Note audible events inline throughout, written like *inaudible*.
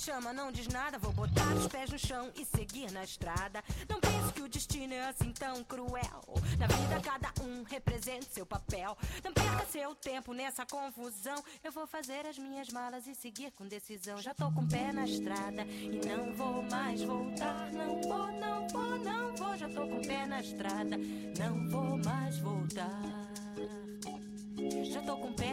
chama, não diz nada. Vou botar os pés no chão e seguir na estrada. Não penso que o destino é assim tão cruel. Na vida, cada um representa seu papel. Não perca seu tempo nessa confusão. Eu vou fazer as minhas malas e seguir com decisão. Já tô com o pé na estrada e não vou mais voltar. Não vou, não vou, não vou. Já tô com o pé na estrada, não vou mais voltar. Já tô com o pé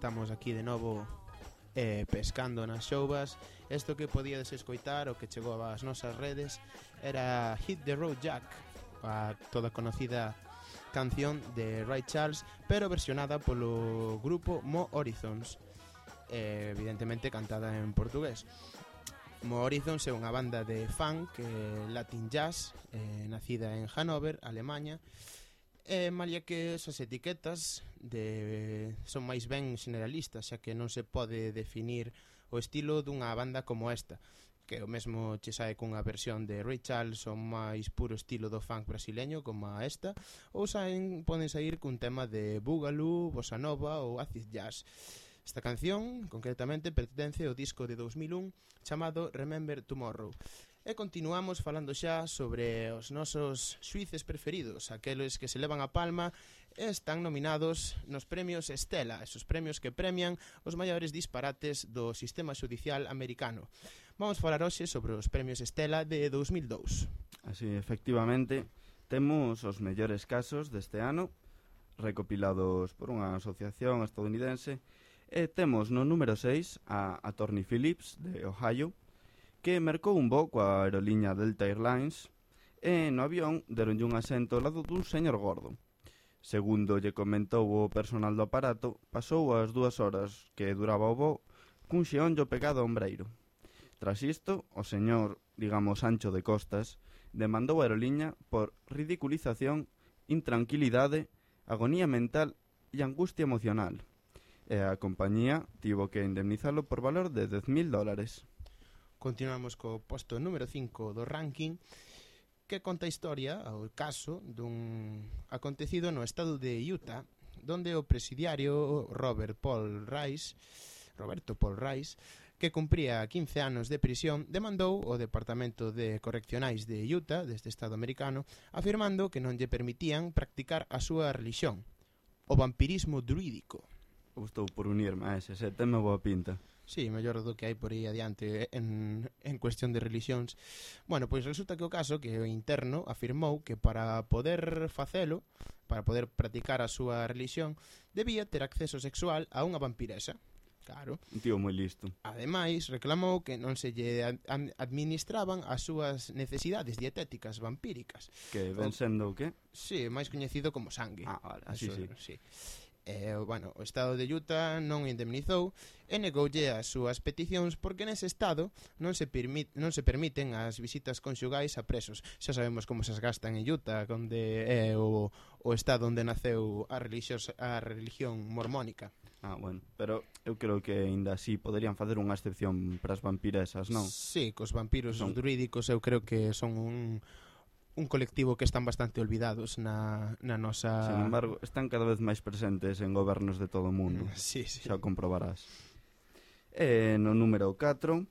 estamos aquí de novo eh, pescando nas xouvas Isto que podíades escoitar o que chegou ás nosas redes Era Hit the Road Jack A toda conocida canción de Ray Charles Pero versionada polo grupo Mo Horizons eh, Evidentemente cantada en portugués. Mo Horizons é unha banda de funk, eh, latin jazz, eh, nacida en Hannover, Alemanha, Eh, e malia que esas etiquetas de son máis ben generalistas, xa que non se pode definir o estilo dunha banda como esta, que o mesmo che sae cunha versión de Ray Charles o máis puro estilo do funk brasileño como a esta, ou saen poden sair cun tema de Boogaloo, Bossa Nova ou Acid Jazz. Esta canción, concretamente, pertence ao disco de 2001 chamado Remember Tomorrow, E continuamos falando xa sobre os nosos suíces preferidos, aqueles que se levan a palma e están nominados nos premios Estela, esos premios que premian os maiores disparates do sistema judicial americano. Vamos falar hoxe sobre os premios Estela de 2002. Así, efectivamente, temos os mellores casos deste ano, recopilados por unha asociación estadounidense, e temos no número 6 a Attorney Phillips, de Ohio, que mercou un voo coa aerolínea Delta Airlines e no avión deronlle un asento ao lado dun señor gordo. Segundo lle comentou o personal do aparato, pasou as dúas horas que duraba o voo cun xeonllo pegado ao ombreiro. Tras isto, o señor, digamos Ancho de Costas, demandou a aerolínea por ridiculización, intranquilidade, agonía mental e angustia emocional. E a compañía tivo que indemnizalo por valor de 10.000 dólares. Continuamos co posto número 5 do ranking que conta a historia ao caso dun acontecido no estado de Utah donde o presidiario Robert Paul Rice Roberto Paul Rice que cumpría 15 anos de prisión, demandou o Departamento de Correccionais de Utah, deste estado americano, afirmando que non lle permitían practicar a súa religión, o vampirismo druídico. Gustou por unirme a ese, ese tema boa pinta. Sí, mellor do que hai por aí adiante eh, en, en cuestión de religións. Bueno, pois resulta que o caso que o interno afirmou que para poder facelo, para poder practicar a súa religión, debía ter acceso sexual a unha vampiresa. Claro. Un tío moi listo. Ademais, reclamou que non se lle administraban as súas necesidades dietéticas vampíricas. Que ven sendo o que? Sí, máis coñecido como sangue. Ah, vale, así Eso, sí. sí. E, bueno, o estado de Utah non o indemnizou e negoulle as súas peticións porque nese estado non se, permit, non se permiten as visitas conxugais a presos. Xa sabemos como se gastan en Utah, onde é o, o estado onde naceu a, religios, a religión mormónica. Ah, bueno, pero eu creo que aínda así poderían facer unha excepción para as vampiresas, non? Sí, cos vampiros son... druídicos eu creo que son un un colectivo que están bastante olvidados na, na nosa... Sin embargo, están cada vez máis presentes en gobernos de todo o mundo. Eh, sí, sí. Xa comprobarás. Eh, no número 4,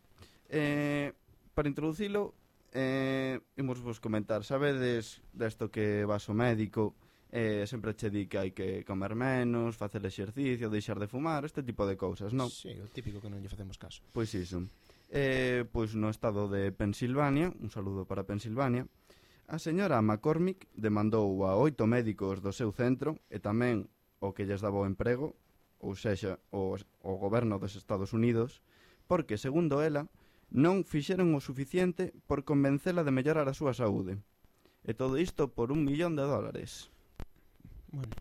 eh, para introducilo, eh, imos vos comentar, sabedes desto que vas ao médico, eh, sempre che di que hai que comer menos, facer exercicio, deixar de fumar, este tipo de cousas, non? Sí, o típico que non lle facemos caso. Pois iso. Eh, pois no estado de Pensilvania, un saludo para Pensilvania, A señora McCormick demandou a oito médicos do seu centro e tamén o que lles daba o emprego, ou sexa, o, o goberno dos Estados Unidos, porque, segundo ela, non fixeron o suficiente por convencela de mellorar a súa saúde. E todo isto por un millón de dólares. Bueno,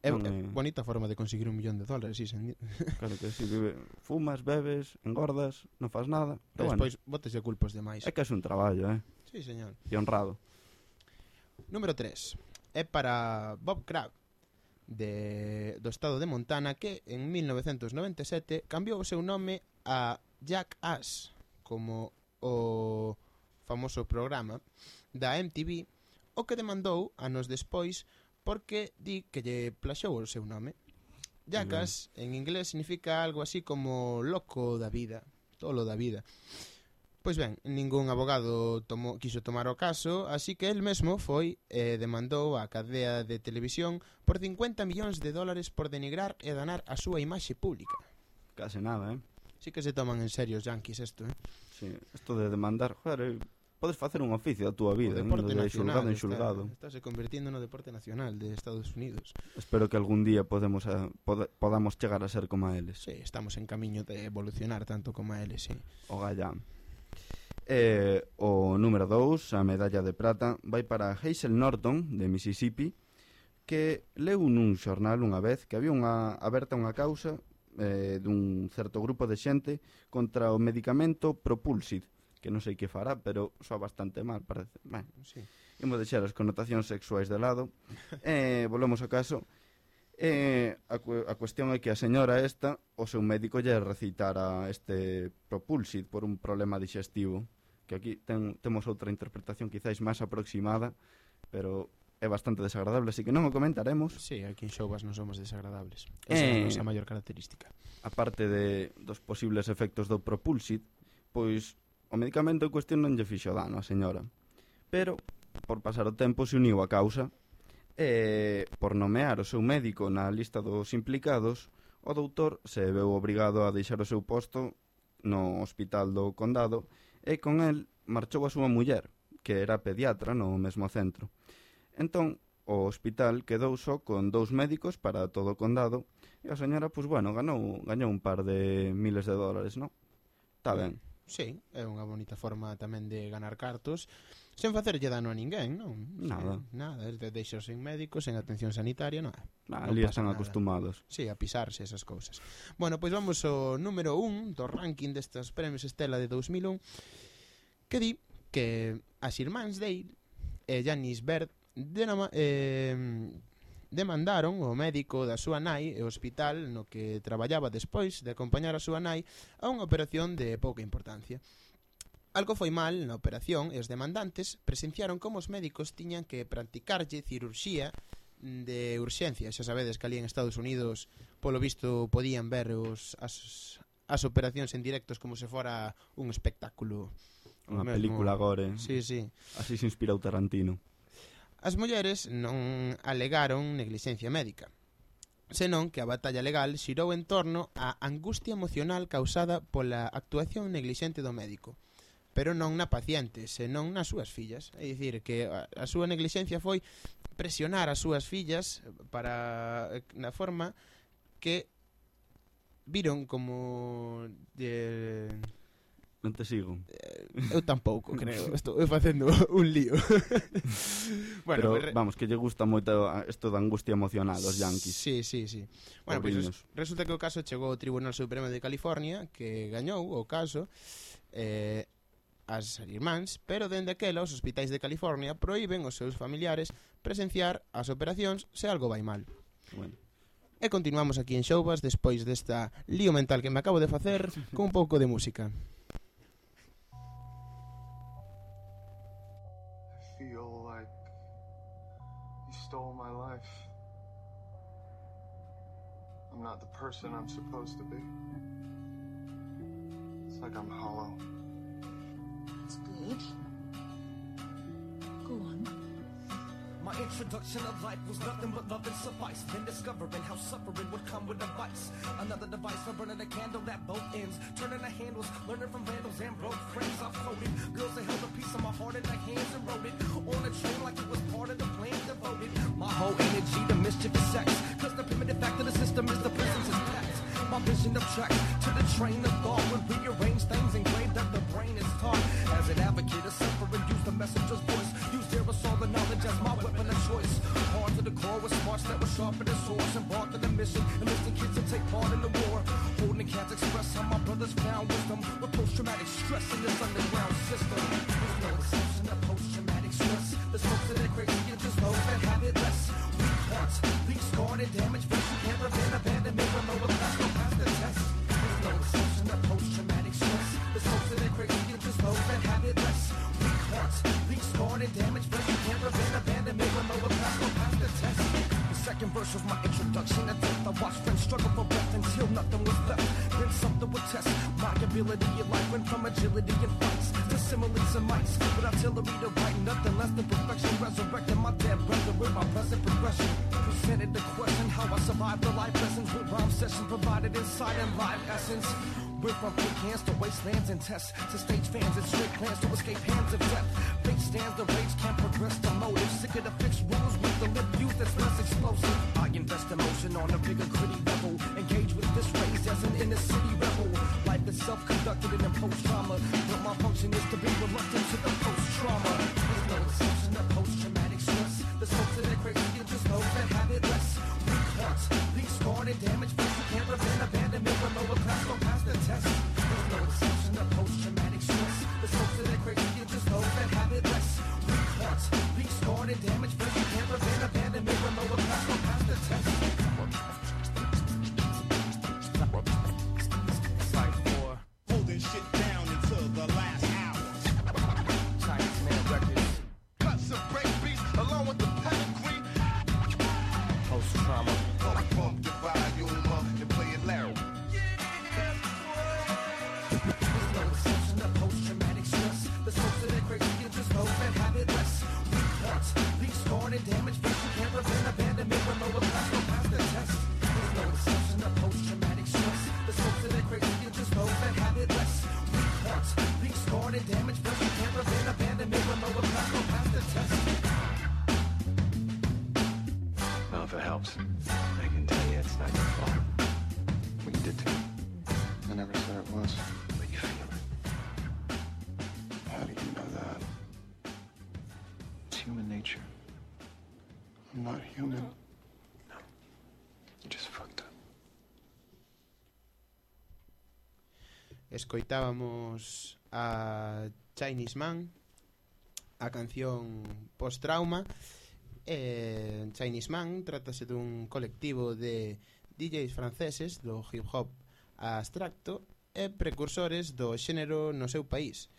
É, non, é eh, bonita forma de conseguir un millón de dólares, sí, sen... *laughs* Claro que si, vive. fumas, bebes, engordas, non fas nada. Pero despois bueno. botes de culpos demais. É que é un traballo, eh? Sí, señor. E honrado. Número 3. É para Bob Crabb, de, do estado de Montana, que en 1997 cambiou o seu nome a Jack Ash, como o famoso programa da MTV, o que demandou anos despois porque di que lle plaxou o seu nome. Jackass, en inglés, significa algo así como loco da vida, tolo da vida. Pois ben, ningún abogado tomou, quiso tomar o caso, así que el mesmo foi e eh, demandou a cadea de televisión por 50 millóns de dólares por denigrar e danar a súa imaxe pública. Case nada, eh? Sí que se toman en serio os yanquis isto, eh? Sí, isto de demandar, joder, eh, podes facer un oficio da túa vida, o eh, deporte eh? de xulgado en xulgado. Está, está se convirtiendo no deporte nacional de Estados Unidos. Espero que algún día podemos eh, a, pod podamos chegar a ser como a eles. Sí, estamos en camiño de evolucionar tanto como a eles, sí. O gallán. E o número 2, a medalla de prata, vai para Hazel Norton, de Mississippi, que leu nun xornal unha vez que había unha aberta unha causa eh, dun certo grupo de xente contra o medicamento Propulsid, que non sei que fará, pero soa bastante mal, parece. Ben, sí. Imos deixar as connotacións sexuais de lado. *laughs* eh, volvemos ao caso. Eh, a, cu a cuestión é que a señora esta, o seu médico lle recitara este Propulsid por un problema digestivo que aquí ten, temos outra interpretación quizáis máis aproximada, pero é bastante desagradable, así que non o comentaremos. Sí, aquí en Xovas non somos desagradables. Eh, Esa eh, é a nosa maior característica. A parte de, dos posibles efectos do propulsit, pois o medicamento en cuestión non lle fixo dano a señora. Pero, por pasar o tempo, se uniu a causa e, por nomear o seu médico na lista dos implicados, o doutor se veu obrigado a deixar o seu posto no hospital do condado e con el marchou a súa muller, que era pediatra no mesmo centro. Entón, o hospital quedou só con dous médicos para todo o condado e a señora, pois, bueno, ganou, gañou un par de miles de dólares, non? Está ben. Sí, é unha bonita forma tamén de ganar cartos sen facerlle dano a ninguén, non? Nada. Sí, nada, de deixos sen médicos, sen atención sanitaria, nada. Ah, non ali están nada. acostumados. Sí, a pisarse esas cousas. Bueno, pois vamos ao número 1 do ranking destas premios Estela de 2001 que di que as irmáns Dale e Janis Bird de nama, eh, demandaron o médico da súa nai e o hospital no que traballaba despois de acompañar a súa nai a unha operación de pouca importancia. Algo foi mal na operación e os demandantes presenciaron como os médicos tiñan que practicarlle cirurxía de urxencia, xa sabedes que ali en Estados Unidos polo visto podían ver os, as, as operacións en directos como se fora un espectáculo Unha película agora, eh? Sí, sí. Así se inspirou Tarantino. As mulleres non alegaron negligencia médica, senón que a batalla legal xirou en torno á angustia emocional causada pola actuación neglixente do médico, pero non na paciente, senón nas súas fillas. É dicir, que a súa neglixencia foi presionar as súas fillas para na forma que viron como eh, Non te sigo. Eh, eu tampouco, creo. *laughs* Estou facendo un lío. *laughs* bueno, Pero, re... vamos, que lle gusta moito isto da angustia emocional aos yanquis. Sí, sí, sí. Bueno, pois pues, resulta que o caso chegou ao Tribunal Supremo de California, que gañou o caso, eh, as irmáns, pero dende aquela os hospitais de California proíben os seus familiares presenciar as operacións se algo vai mal. Bueno. E continuamos aquí en Showbas despois desta lío mental que me acabo de facer con un pouco de música. I'm not the person I'm supposed to be. It's like I'm hollow. That's good. Go on. My introduction of life was nothing but love and suffice. Then discovering how suffering would come with a vice. Another device for burning a candle at both ends. Turning the handles, learning from vandals and broke friends. I've girls that held a piece of my heart in their hands and wrote it on a train like it was part of the plan devoted. My whole energy to mischief is sex. Cause the primitive fact of the system is the prisons. My vision of track to the train of thought would rearrange things and engraved that the brain is taught. As an advocate of suffering, use the messenger's voice. Use aerosol the knowledge as my weapon of choice. Hard to the core with smarts that were sharper than swords. Embarked on a mission, enlisting kids to take part in the war. Holding cats express how my brothers found wisdom with post-traumatic stress in this underground system. There's no exception to post-traumatic stress. The of that crazy and just those that have it less. Weak hearts, leak scarred and damaged. But you can't prevent abandonment damaged. But you can't prevent abandonment when the test. The second verse was my introduction to death. I watched friends struggle for breath until nothing was left. Then something would test my ability in life. Went from agility and fights to similes and mics. With artillery to write nothing less than perfection. Resurrecting my dead brother with my present progression. Presented the question how I survived the life lessons with rhyme sessions provided inside and live essence. We're from big hands to wastelands and tests to stage fans and straight plans to escape hands of death. Fake stands, the rage can't progress to motive. Sick of the fixed rules with the lip views that's less explosive. I invest emotion on a bigger gritty level. Engage with this race as an inner city rebel. Life is self-conducted and imposed trauma. But my function is to be reluctant to the post-trauma. There's no exception to post-traumatic stress. The folks that are crazy and just those that have it less. Weak hearts, leak scarred and damaged. amount damage escoitábamos a Chinese Man, a canción Post-Trauma. Eh, Chinese Man trátase dun colectivo de DJs franceses do hip hop abstracto e precursores do xénero no seu país.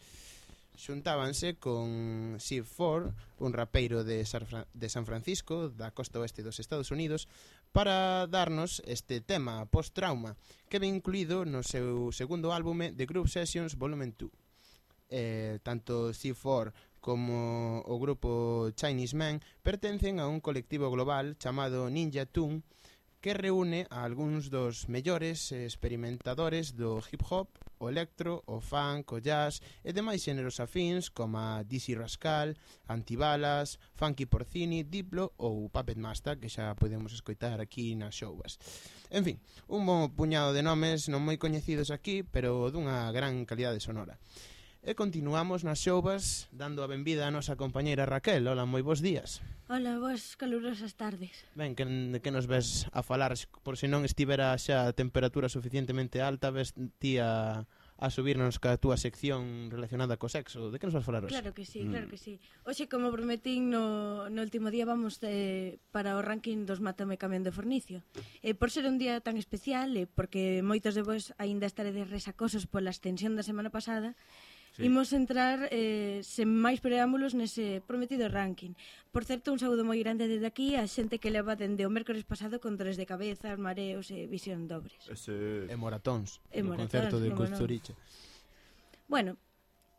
Xuntábanse con Steve Ford, un rapeiro de, San Francisco, da costa oeste dos Estados Unidos, para darnos este tema post-trauma que ven incluído no seu segundo álbume The Group Sessions Volumen 2. Eh, tanto C4 como o grupo Chinese Man pertencen a un colectivo global chamado Ninja Tune que reúne a algúns dos mellores experimentadores do hip hop, o electro, o funk, o jazz e demais xéneros afíns como a Dizzy Rascal, Antibalas, Funky Porcini, Diplo ou Puppet Master que xa podemos escoitar aquí nas xovas. En fin, un bon puñado de nomes non moi coñecidos aquí, pero dunha gran calidade sonora. E continuamos nas xovas dando a benvida a nosa compañeira Raquel. Ola, moi bons días. Ola, boas calurosas tardes. Ben, que, que nos ves a falar? Por se non estivera xa a temperatura suficientemente alta, ves ti a, a subirnos ca túa sección relacionada co sexo. De que nos vas falar hoxe? Claro que sí, mm. claro que sí. Hoxe, como prometín no, no último día, vamos eh, para o ranking dos Mátame Camión de Fornicio. E por ser un día tan especial, e porque moitos de vos aínda estaredes resacosos pola extensión da semana pasada, sí. imos entrar eh, sen máis preámbulos nese prometido ranking. Por certo, un saúdo moi grande desde aquí a xente que leva dende o mércores pasado con tres de cabeza, mareos e visión dobres. Ese... E moratóns, e no moratóns, concerto de Costuricha. No. Bueno,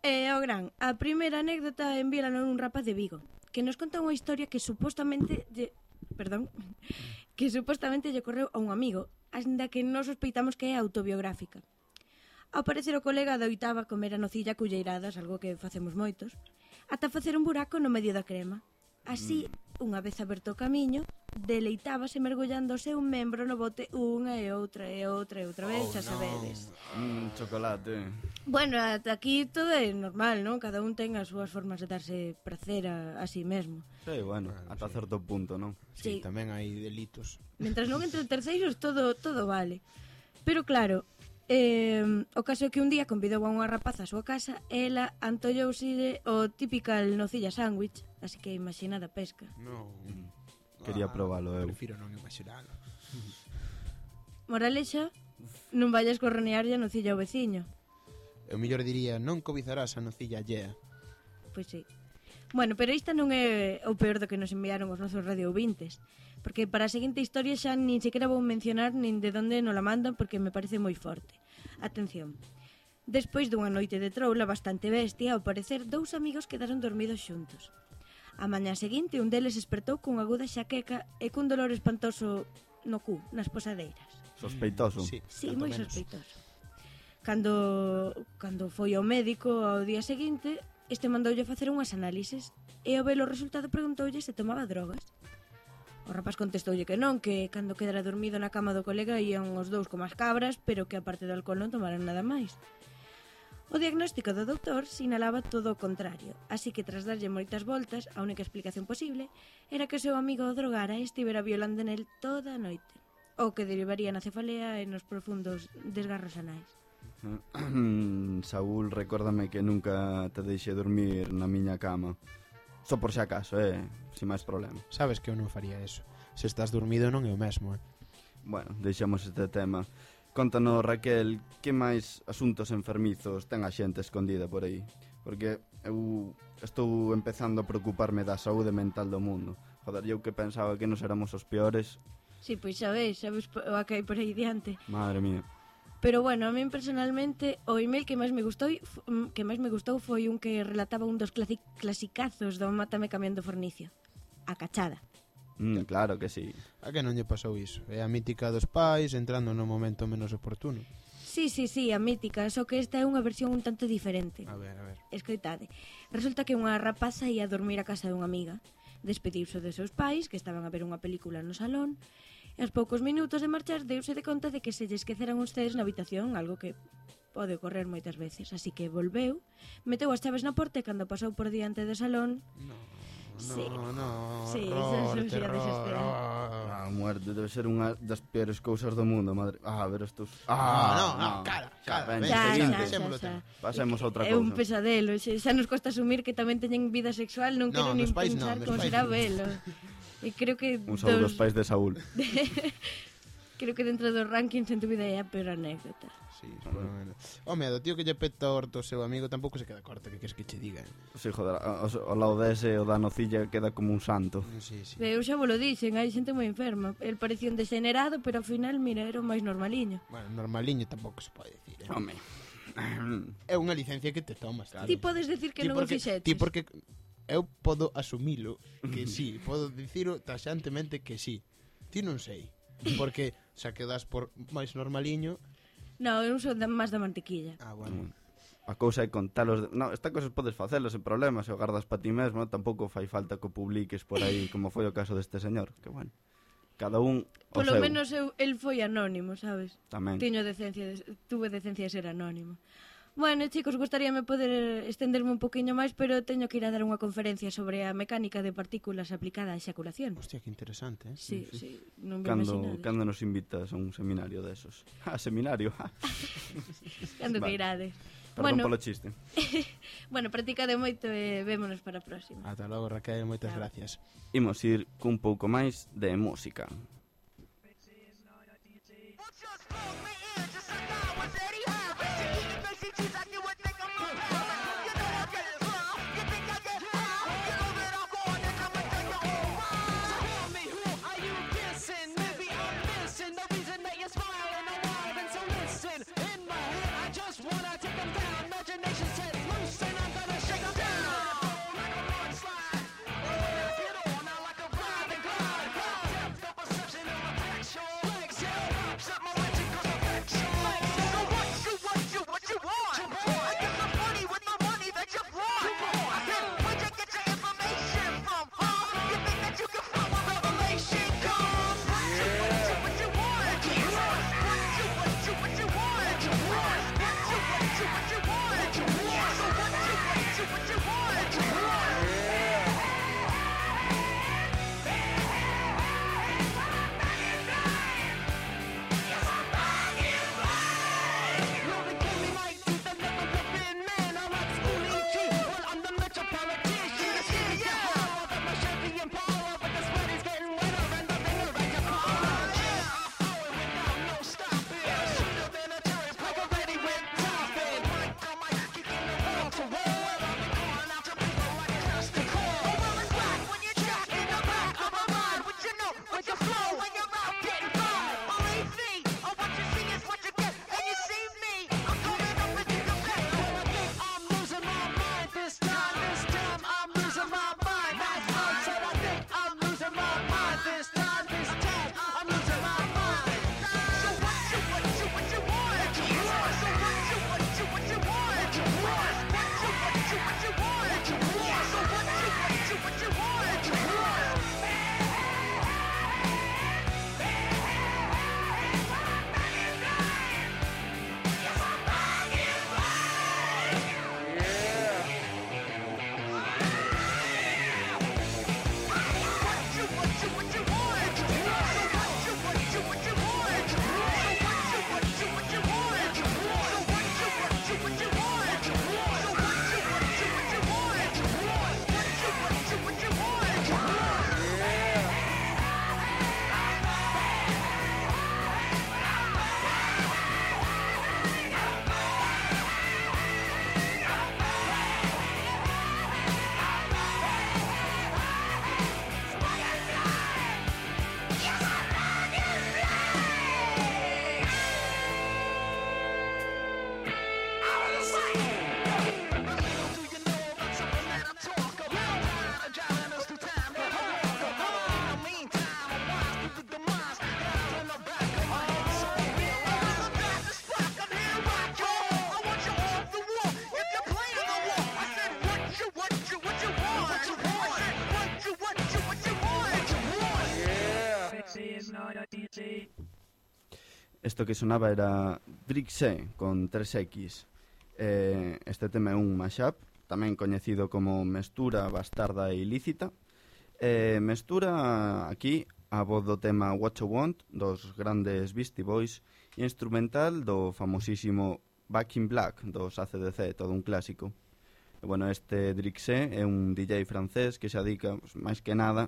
eh, o gran, a primeira anécdota envíalan un rapaz de Vigo que nos conta unha historia que supostamente lle, perdón, *laughs* que supostamente lle correu a un amigo, aínda que non sospeitamos que é autobiográfica. Ao parecer o colega adoitaba comer a nocilla culleiradas, algo que facemos moitos, ata facer un buraco no medio da crema. Así, mm. unha vez aberto o camiño, deleitábase mergullando o seu membro no bote unha e outra e outra e outra vez, oh, xa sabedes. Mm, chocolate. Bueno, ata aquí todo é normal, non? Cada un ten as súas formas de darse prazer a, a sí mesmo. Sí, bueno, bueno ata sí. certo punto, non? Sí, sí, tamén hai delitos. Mentras non entre terceiros, todo todo vale. Pero claro, Eh, o caso é que un día convidou a unha rapaza á súa casa e ela antollouse o típical nocilla sándwich, así que imaginada pesca. No. Quería ah, probalo eu. Prefiro non imaginalo. *laughs* Moralexa, non vayas corronearlle a nocilla ao veciño. Eu mellor diría, non cobizarás a nocilla allea. Pois sí. Bueno, pero isto non é o peor do que nos enviaron os nosos radiovintes Porque para a seguinte historia xa nin sequera vou mencionar nin de onde nos la mandan porque me parece moi forte Atención. Despois dunha noite de troula bastante bestia, ao parecer dous amigos quedaron dormidos xuntos. A mañá seguinte un deles despertou cunha aguda xaqueca e cun dolor espantoso no cu, nas posadeiras. Sospeitoso. Sí, sí moi sospeitoso. Cando, cando foi ao médico ao día seguinte, este mandoulle facer unhas análises e ao ver o resultado preguntoulle se tomaba drogas. O rapaz contestoulle que non, que cando quedara dormido na cama do colega ían os dous como as cabras, pero que aparte do alcohol non tomaran nada máis. O diagnóstico do doutor sinalaba todo o contrario, así que tras darlle moitas voltas, a única explicación posible era que o seu amigo o drogara e estivera violando nel toda a noite, o que derivaría na cefalea e nos profundos desgarros anais. *clears throat* Saúl, recórdame que nunca te deixe dormir na miña cama. Só por si acaso, eh, sin máis problema. Sabes que eu non faría eso. Se estás dormido non é o mesmo, eh. Bueno, deixamos este tema. Contanos, Raquel, que máis asuntos enfermizos ten a xente escondida por aí? Porque eu estou empezando a preocuparme da saúde mental do mundo. Joder, eu que pensaba que nos éramos os peores. Si, sí, pois sabéis, sabes o que hai por aí diante. Madre mía. Pero bueno, a min personalmente o email que máis me gustou mm, que máis me gustou foi un que relataba un dos clasic, clasicazos do Mátame cambiando fornicio, a cachada. Mm, claro que sí. A que non lle pasou iso? É a mítica dos pais entrando no momento menos oportuno. Sí, sí, sí, a mítica, só que esta é unha versión un tanto diferente. A ver, a ver. Escoitade. Resulta que unha rapaza ia dormir a casa dunha amiga. Despediuse dos seus pais, que estaban a ver unha película no salón, E aos poucos minutos de marchar deuse de conta de que se lle esqueceran uns cedes na habitación, algo que pode ocorrer moitas veces. Así que volveu, meteu as chaves na porta e cando pasou por diante do salón... No. Sí. No, no, sí, horror, esa terror, ah, A ah, muerte debe ser unha das peores cousas do mundo, madre. Ah, ver estos. Ah, no, no, no, cara, cara. Ven, xa, xa, xa, xa. Pasemos a outra cousa. É un pesadelo, xa, xa nos costa asumir que tamén teñen vida sexual, non no, quero nin pais, pensar no, como será velo. *laughs* E creo que Un saúdo dos... dos pais de Saúl. *laughs* creo que dentro dos rankings sen dúbida é a peor anécdota. Sí, ah, bueno. Home, do tío que lle peta orto o seu amigo tampouco se queda corto, que queres que che digan. Eh? Sí, joder, ao lado dese o da nocilla queda como un santo. Sí, sí. Eu xa vos lo dixen, hai xente moi enferma. El parecía un degenerado, pero ao final, mira, era o máis normaliño. Bueno, normaliño tampouco se pode dicir. Eh? Home. É unha licencia que te tomas, claro. Ti podes decir que ti non o fixetes. Ti porque eu podo asumilo que *laughs* sí, podo diciro taxantemente que sí. Ti non sei, porque xa quedas por máis normaliño. No, eu son de, máis da mantequilla. Ah, bueno. Mm. A cousa é contalos... No, esta cosa podes facelo sen problemas, se o gardas pa ti mesmo, tampouco fai falta que o publiques por aí, como foi o caso deste señor, que bueno. Cada un o Polo seu. menos eu, el foi anónimo, sabes? Tamén. Tiño decencia, de, tuve decencia de ser anónimo. Bueno, chicos, gustaríame poder estenderme un poquinho máis, pero teño que ir a dar unha conferencia sobre a mecánica de partículas aplicada á xaculación. Hostia, que interesante, eh? Sí, sí, non me cando, imaginades. Cando nos invitas a un seminario desos? *laughs* A seminario? Ah. *laughs* cando vale. irades. Perdón bueno, polo chiste. *laughs* bueno, practicade moito e vémonos para a próxima. Ata logo, Raquel, moitas Chao. gracias. Imos ir cun pouco máis de Música. isto que sonaba era Brixe con 3X. Eh, este tema é un mashup, tamén coñecido como Mestura Bastarda e Ilícita. Eh, mestura aquí a voz do tema What You Want dos grandes Beastie Boys e instrumental do famosísimo Back in Black dos ACDC, todo un clásico. E, bueno, este Drixe é un DJ francés que se adica, pues, máis que nada,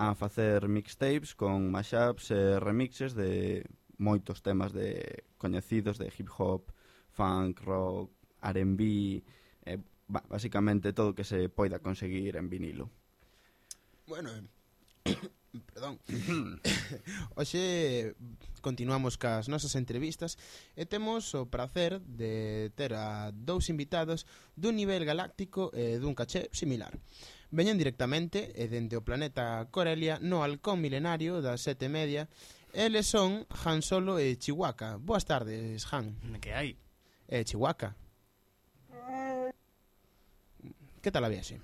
a facer mixtapes con mashups e remixes de moitos temas de coñecidos de hip hop, funk, rock, R&B, eh, basicamente todo o que se poida conseguir en vinilo. Bueno, *coughs* perdón. *coughs* Oxe continuamos cas nosas entrevistas e temos o prazer de ter a dous invitados dun nivel galáctico e dun caché similar. Veñen directamente e dende o planeta Corelia no halcón milenario das sete media Eles son Han Solo e Chihuahua. Boas tardes, Han. Que hai? E Chihuahua. Que tal a viaxe?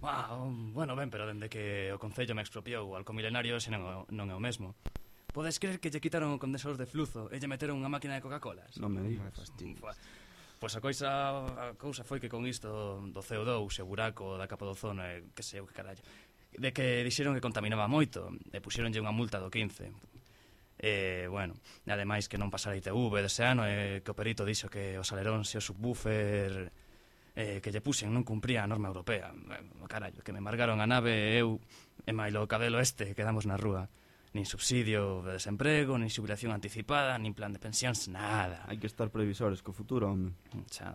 Wow, um, bueno, ben, pero dende que o Concello me expropiou o alco milenario xe non, non é o mesmo. Podes creer que lle quitaron o condensador de fluzo e lle meteron unha máquina de Coca-Colas? Non me digas. Pois pues a coisa, a cousa foi que con isto do CO2 e o buraco da capa do ozono e que sei o que carallo de que dixeron que contaminaba moito e puxeronlle unha multa do 15 E, bueno, ademais que non pasara ITV dese ano e que o perito dixo que os aleróns e o subwoofer eh, que lle puxen non cumpría a norma europea. Carallo, que me margaron a nave e eu e mailo o cabelo este quedamos na rúa. Nin subsidio de desemprego, nin xubilación anticipada, nin plan de pensións, nada. Hai que estar previsores co futuro, home. Xa,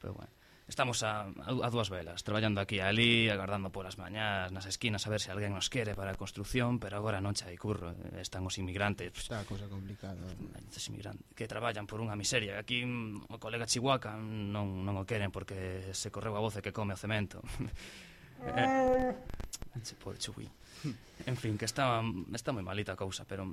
pero bueno. Estamos a, a dúas velas, traballando aquí e ali, agardando polas mañás, nas esquinas, a ver se alguén nos quere para a construción, pero agora non chai curro, están os inmigrantes. Pues, Está a cosa complicada. Os inmigrantes que traballan por unha miseria. Aquí o colega Chihuaca non, non o queren porque se correu a voce que come o cemento. eh, che por. En fin, que está, está moi malita a cousa, pero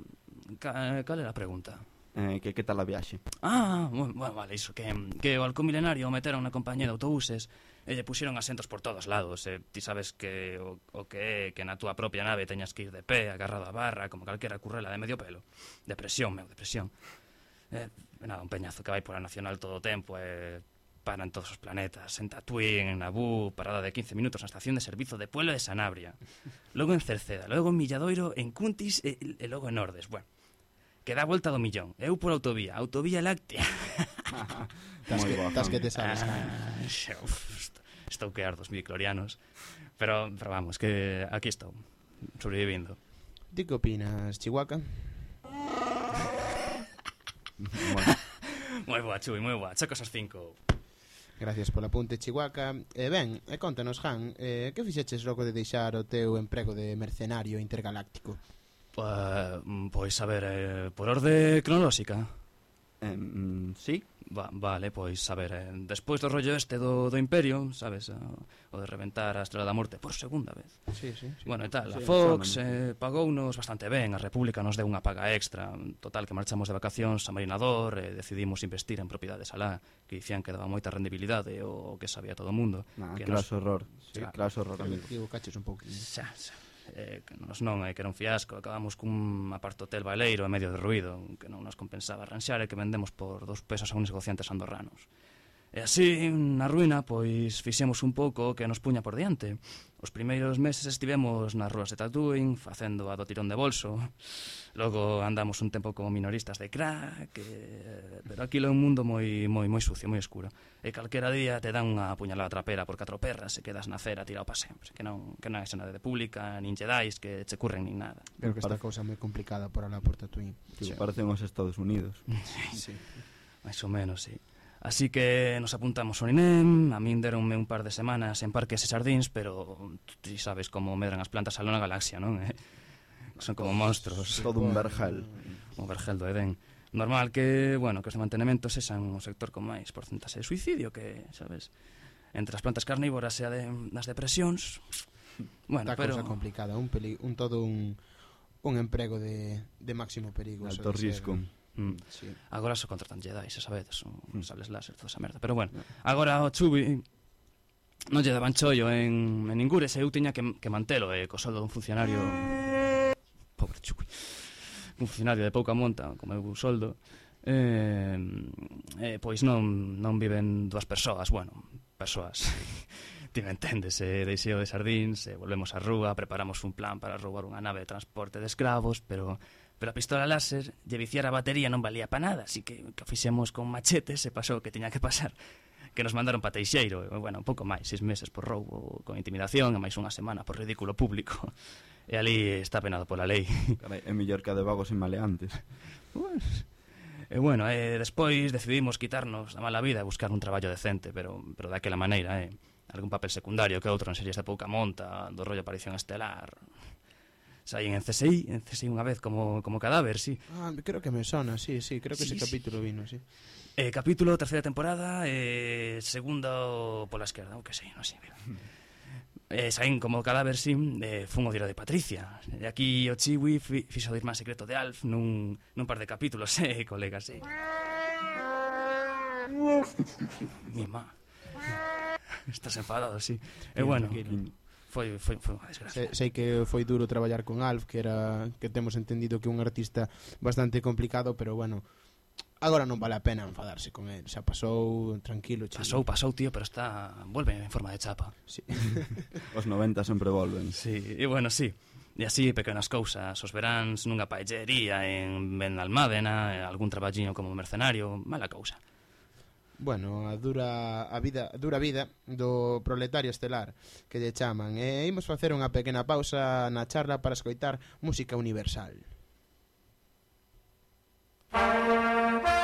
cal era a pregunta? eh, que que tal a viaxe. Ah, bueno, vale, iso que, que o Alco Milenario meteron na compañía de autobuses e lle puxeron asentos por todos lados. E ti sabes que o, o que é que na túa propia nave teñas que ir de pé, agarrado á barra, como calquera currela de medio pelo. Depresión, meu, depresión. Eh, nada, un peñazo que vai pola nacional todo o tempo e eh, para en todos os planetas, en Tatooine, en Naboo, parada de 15 minutos na estación de servizo de Puebla de Sanabria, logo en Cerceda, logo en Milladoiro, en Cuntis e, e logo en Ordes. Bueno, que dá volta do millón. Eu por autovía, autovía láctea. *laughs* Tas que, tas que te sabes. Ah, uf, estou que ardos miclorianos. Pero, pero vamos, que aquí estou, sobrevivindo. Ti que opinas, Chihuahua? *laughs* bueno. moi boa, Chuy, moi boa. Checos as cinco. Gracias polo apunte, Chihuahua. E eh, ben, e eh, contanos, Han, eh, que fixeches logo de deixar o teu emprego de mercenario intergaláctico? Pa, mm, pois, a ver, eh, por orde cronolóxica? Um, mm, sí. Va, vale, pois, a ver, eh, despois do rollo este do, do Imperio, sabes, o de reventar a Estrela da Morte por segunda vez. Sí, sí. sí. Bueno, e tal, sí, a Fox sí, eh, pagounos bastante ben, a República nos deu unha paga extra. Total, que marchamos de vacacións a Marinador, e eh, decidimos investir en propiedades alá, que dicían que daba moita rendibilidade o que sabía todo o mundo. Nah, que claro nos... horror. Sí, claro, claro horror, amigo. Equivocaches un pouquinho. Xa, xa eh, que nos non, eh, que era un fiasco, acabamos cun aparto hotel baleiro a medio de ruido, que non nos compensaba arranxar e que vendemos por dos pesos a uns negociantes andorranos. E así, na ruína, pois fixemos un pouco que nos puña por diante. Os primeiros meses estivemos nas ruas de Tatooine, facendo a do tirón de bolso. Logo andamos un tempo como minoristas de crack, e... pero aquilo é un mundo moi moi moi sucio, moi escuro. E calquera día te dan unha puñalada trapera por catro perras e quedas na cera tirado pa sempre, que non, que non é xena de pública, nin jedais que che curren nin nada. Creo que esta parece... cousa moi complicada por alá por Tatooine. Sí. Parecen os Estados Unidos. *laughs* sí, sí. Mais ou menos, sí. Así que nos apuntamos ao INEM, a min deronme un par de semanas en parques e xardíns, pero ti sabes como medran as plantas a lona galaxia, non? Eh? Son como monstruos. Todo un vergel. Un vergel do Edén. Normal que, bueno, que os de mantenamento sexan un sector con máis porcentaxe de suicidio que, sabes, entre as plantas carnívoras e a de, as depresións, bueno, Está pero... cosa complicada, un, peli, un todo un, un emprego de, de máximo perigo. Alto risco. Ser, Mm. Sí. Agora só contratan Jedi, se sabedes, un mm. sables láser, toda esa merda. Pero bueno, agora o Chubi non lle daban chollo en, en Ingures e eu tiña que, que mantelo e eh, co soldo dun funcionario pobre Chubi un funcionario de pouca monta como eu soldo eh, eh, pois non, non viven dúas persoas bueno, persoas *laughs* ti me entendes, eh, deixeo de sardíns, eh, volvemos a Rúa, preparamos un plan para roubar unha nave de transporte de escravos, pero Pero a pistola láser lle viciar a batería non valía pa nada, así que que fixemos con machetes e pasou o que tiña que pasar que nos mandaron pa Teixeiro, e, bueno, un pouco máis, seis meses por roubo con intimidación e máis unha semana por ridículo público. E ali está penado pola lei. Carai, é mellor que a de vagos e maleantes. Pues, E bueno, eh, despois decidimos quitarnos a mala vida e buscar un traballo decente, pero, pero daquela maneira, eh. Algún papel secundario que outro en series de pouca monta, do rollo aparición estelar, saín en CSI, en CSI unha vez como, como cadáver, sí. Ah, creo que me sona, sí, sí, creo que sí, ese sí. capítulo vino, sí. Eh, capítulo, terceira temporada, eh, segunda pola esquerda, o que sei, non sei. *laughs* eh, saín como cadáver, sí, eh, fun o diro de Patricia. E aquí o Chiwi fi, fixo o irmán secreto de Alf nun, nun par de capítulos, *laughs* eh, colegas, eh. *laughs* Mi má. Estás enfadado, sí. E eh, bueno, tranquilo foi, foi, foi unha desgracia. Sei, sei que foi duro traballar con Alf, que era que temos entendido que é un artista bastante complicado, pero bueno, agora non vale a pena enfadarse con el, xa pasou tranquilo, chico. Pasou, pasou, tío, pero está volve en forma de chapa. Sí. *laughs* os 90 sempre volven. Sí, e bueno, sí. E así pequenas cousas, os veráns nunha paellería en Benalmádena, algún traballiño como mercenario, mala cousa bueno, a dura a vida, a dura vida do proletario estelar que lle chaman. E imos facer unha pequena pausa na charla para escoitar música universal. Música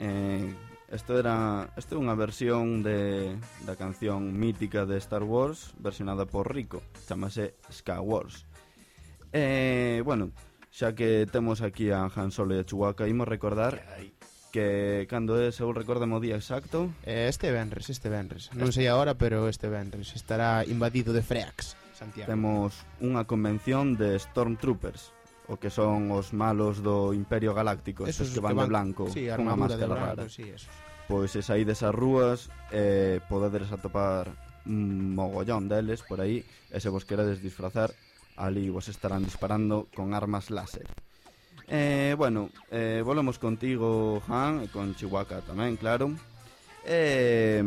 Eh, isto era isto é unha versión de, da canción mítica de Star Wars versionada por Rico, chamase Sky Wars. Eh, bueno, xa que temos aquí a Han Solo e a Chewbacca, imos recordar que cando é, según recorda o día exacto? Eh, este venres, este venres. Non sei agora, pero este venres. Estará invadido de freaks Santiago. Temos unha convención de Stormtroopers o que son os malos do Imperio Galáctico, esos, esos que van, que van de blanco, sí, cunha máscara de blanco, rara. Sí. Pois es aí desas rúas eh, podedes atopar un mogollón deles por aí e se vos queredes disfrazar ali vos estarán disparando con armas láser. Eh, bueno, eh, volvemos contigo, Han, e con Chihuahua tamén, claro. Eh,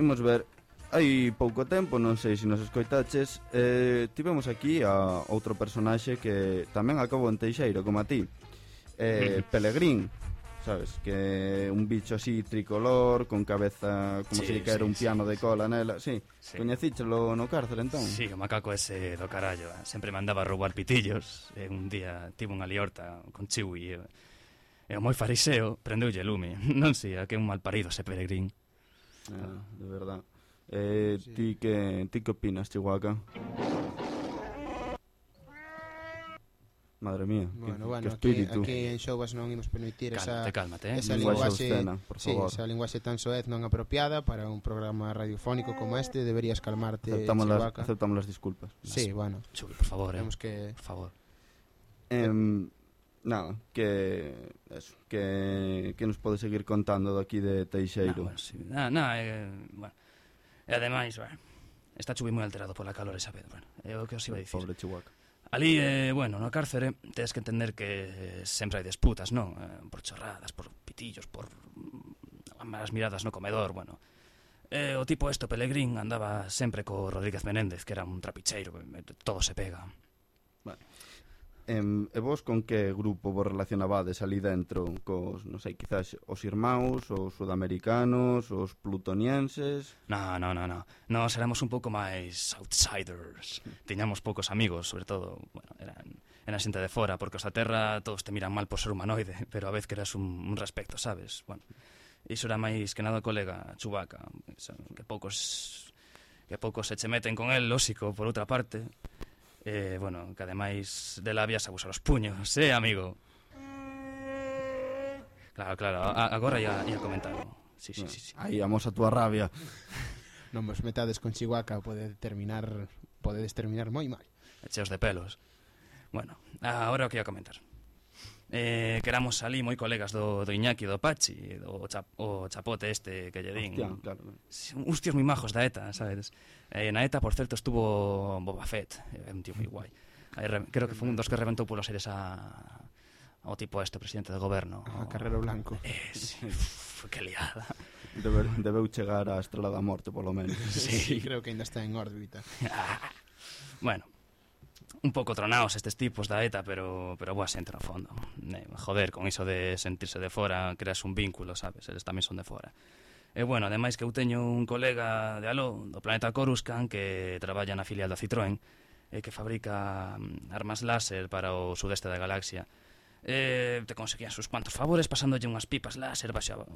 imos ver Hai pouco tempo, non sei se nos escoitaches eh, Tivemos aquí a outro personaxe que tamén acabou en Teixeiro, como a ti eh. Pelegrín, sabes? Que un bicho así tricolor, con cabeza como sí, se si era sí, un piano sí, de cola nela Sí, sí. coñecíchelo no cárcere entón? Sí, o macaco ese do carallo eh. Sempre mandaba a roubar pitillos E un día tivo unha liorta con chiwi E, e o moi fariseo prendeulle lume *laughs* Non sei, a que un malparido ese peregrín Ah, de verdade Eh, sí. ti, que, ti que opinas, Chihuahua? Madre mía, bueno, que, bueno, que espírito. Aquí, aquí en Xovas non imos permitir esa, cálmate, cálmate, eh? esa linguaxe, obscena, por favor. Sí, esa linguaxe tan soez non apropiada para un programa radiofónico como este, deberías calmarte, aceptamos Chihuahua. Las, aceptamos las disculpas. Sí, las... bueno. Chubi, por favor, eh. que... Por favor. Eh, nada, que eso, que que nos pode seguir contando daqui de Teixeiro. Nah, bueno, sí, nah, nah, eh, bueno E ademais, bueno, está Chubi moi alterado pola calor esa vez, bueno, é o que os iba a dicir. Pobre chihuac. Ali, eh, bueno, no cárcere tens que entender que eh, sempre hai disputas, non? Eh, por chorradas, por pitillos, por mm, malas miradas no comedor, bueno. Eh, o tipo esto, Pelegrín, andaba sempre co Rodríguez Menéndez, que era un trapicheiro, todo se pega. Bueno. Em, e vos con que grupo vos relacionabades ali dentro? Cos, non sei, quizás os irmãos, os sudamericanos, os plutonienses... No, no, no, no. Nos éramos un pouco máis outsiders. Tiñamos poucos amigos, sobre todo, bueno, eran, eran xente de fora, porque os da Terra todos te miran mal por ser humanoide, *laughs* pero a vez que eras un, un respecto, sabes? Bueno, iso era máis que nada o colega Chubaca, que poucos que poucos se che meten con el, lóxico, por outra parte Eh, bueno, que ademais de labias abusar os puños, eh, amigo? Claro, claro, a, agora ia, ia comentarlo. Sí, sí, sí, sí. Aí, amos a túa rabia. *laughs* non vos metades con Chihuahua, pode terminar, podedes terminar moi mal. Cheos de pelos. Bueno, agora o que ia comentar eh, que éramos ali moi colegas do, do Iñaki, do Pachi, do chap, o chapote este que lle din. Hostia, claro. Uns tíos moi majos da ETA, sabes? Eh, na ETA, por certo, estuvo Boba Fett, é un tío moi guai. Aí, creo que foi un dos que reventou polos aires a o tipo este presidente do goberno. A. Carrero Blanco. Eh, sí, *laughs* uf, que liada. Debe, debeu chegar a Estrela da Morte, polo menos. Sí. sí, creo que ainda está en órbita. *laughs* bueno, un pouco tronados estes tipos da ETA, pero pero boa xente no fondo. Joder, con iso de sentirse de fora, creas un vínculo, sabes? Eles tamén son de fora. E bueno, ademais que eu teño un colega de Aló, do planeta Coruscant, que traballa na filial da Citroën, e que fabrica mm, armas láser para o sudeste da galaxia. E te conseguían sus cuantos favores pasándolle unhas pipas láser baixo a,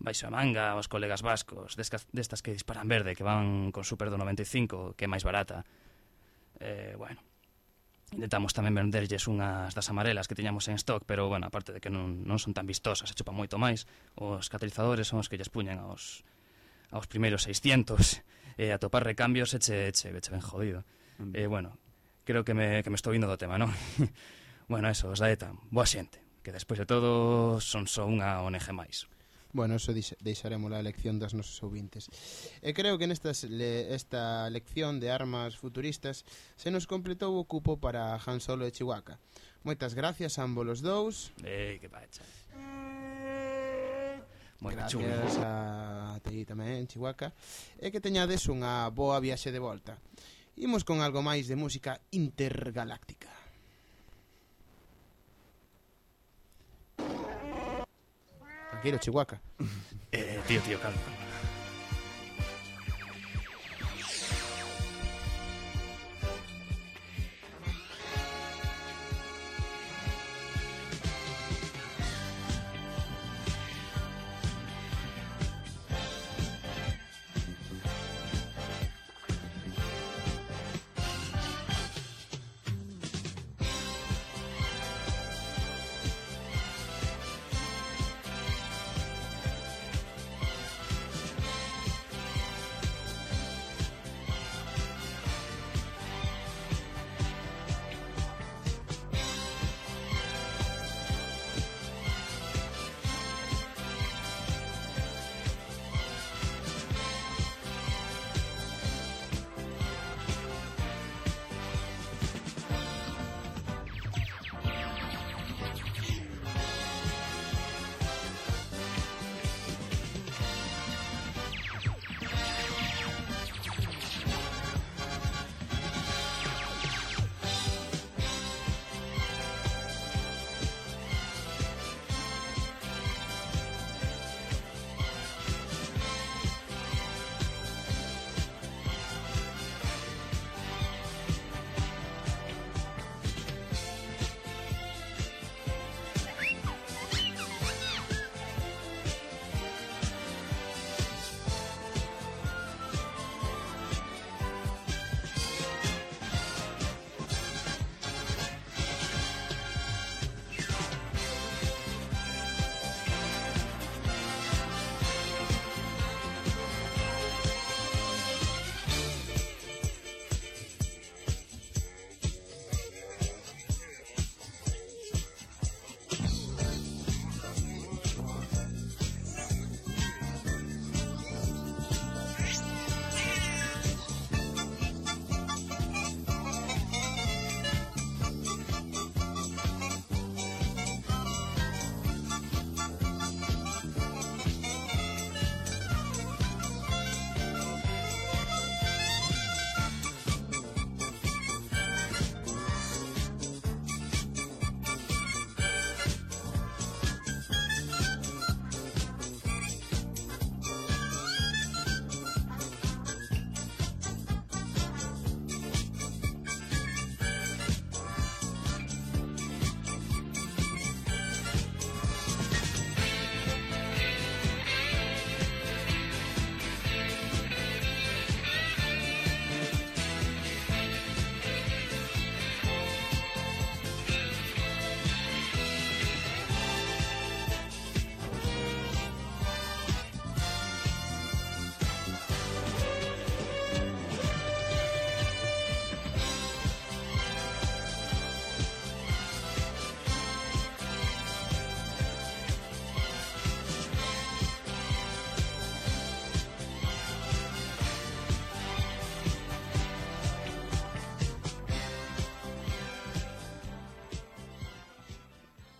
baixo a manga aos colegas vascos, destas, destas que disparan verde, que van con super do 95, que é máis barata. Eh, bueno, Intentamos tamén venderlles unhas das amarelas que tiñamos en stock, pero, bueno, aparte de que non, non son tan vistosas, se chupan moito máis, os catalizadores son os que lles puñan aos, aos primeiros 600, e a topar recambios eche, eche, eche ben jodido. Mm. Eh, bueno, creo que me, que me estou indo do tema, non? *laughs* bueno, eso, os daeta, boa xente, que despois de todo son só unha ONG máis. Bueno, eso deixaremos a elección das nosos ouvintes. E creo que nestas le, esta lección de armas futuristas se nos completou o cupo para Han Solo e Chihuahua. Moitas gracias a ambos os dous. Eh, que pacha. Moi gracias a ti tamén, Chihuahua. E que teñades unha boa viaxe de volta. Imos con algo máis de música intergaláctica. Tranquilo, Chihuahua. Eh, tío, tío, calma.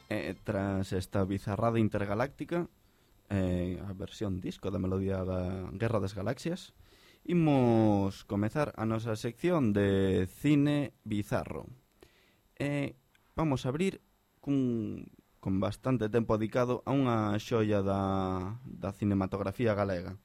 eh, tras esta bizarrada intergaláctica, eh, a versión disco da melodía da Guerra das Galaxias, imos comezar a nosa sección de cine bizarro. E vamos a abrir cun, con bastante tempo dedicado a unha xoia da, da cinematografía galega.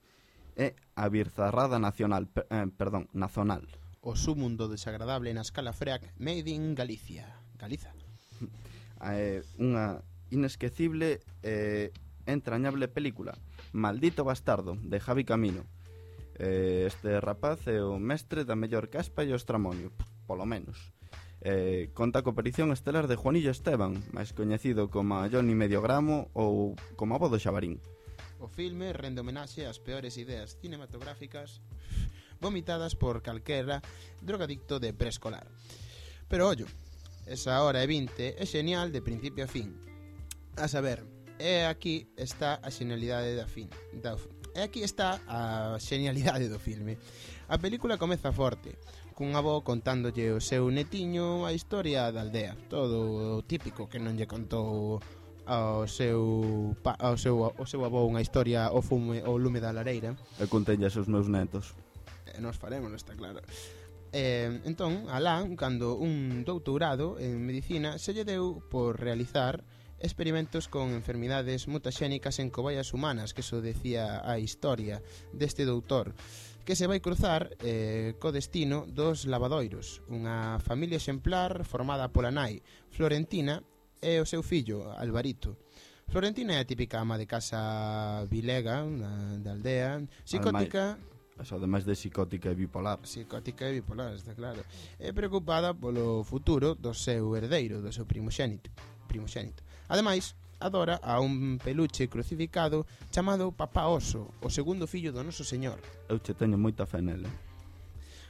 É a bizarrada nacional, per, eh, perdón, nacional. O súmundo desagradable na escala FREAC Made in Galicia. Galiza. *laughs* eh, unha inesquecible e eh, entrañable película Maldito Bastardo, de Javi Camino. Eh, Este rapaz é o mestre da mellor caspa e o estramonio Polo menos. Eh, Conta co aparición estelar de Juanillo Esteban máis coñecido como Johnny Mediogramo ou como Abodo Xabarín. O filme rende homenaxe ás peores ideas cinematográficas vomitadas por calquera drogadicto de preescolar. Pero ollo, esa hora e 20 é genial de principio a fin. A saber, e aquí está a genialidade da fin. Da, e aquí está a genialidade do filme. A película comeza forte, cun avó contándolle o seu netiño a historia da aldea, todo o típico que non lle contou ao seu pa, ao seu ao seu avó unha historia o fume o lume da lareira. E contenlle aos meus netos. E nos faremos, está claro. Eh, entón, alá, cando un doutorado en medicina, se lle deu por realizar experimentos con enfermidades mutaxénicas en cobayas humanas, que so decía a historia deste doutor, que se vai cruzar eh, co destino dos lavadoiros, unha familia exemplar formada pola nai, Florentina, e o seu fillo, Alvarito. Florentina é a típica ama de casa vilega na, da aldea, psicótica... Almai Eso, ademais de psicótica e bipolar. Psicótica e bipolar, está claro. É eh, preocupada polo futuro do seu herdeiro, do seu primoxénito. primoxénito. Ademais, adora a un peluche crucificado chamado Papá Oso, o segundo fillo do noso señor. Eu che teño moita fe nele.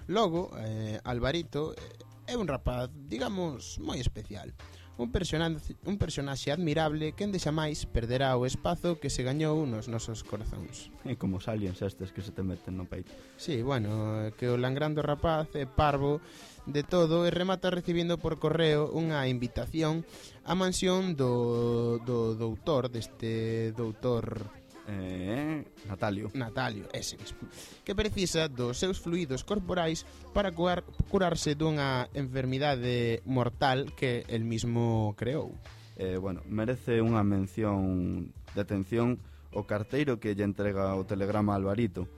Logo, eh, Alvarito eh, é un rapaz, digamos, moi especial un personaxe, un personaxe admirable que endexa máis perderá o espazo que se gañou nos nosos corazóns. É como os aliens estes que se te meten no peito. Sí, bueno, que o langrando rapaz é parvo de todo e remata recibindo por correo unha invitación á mansión do, do doutor, deste doutor Eh, Natalio. Natalio, ese mismo, que precisa dos seus fluidos corporais para curar, curarse dunha enfermidade mortal que el mismo creou. Eh, bueno, merece unha mención de atención o carteiro que lle entrega o telegrama a Alvarito.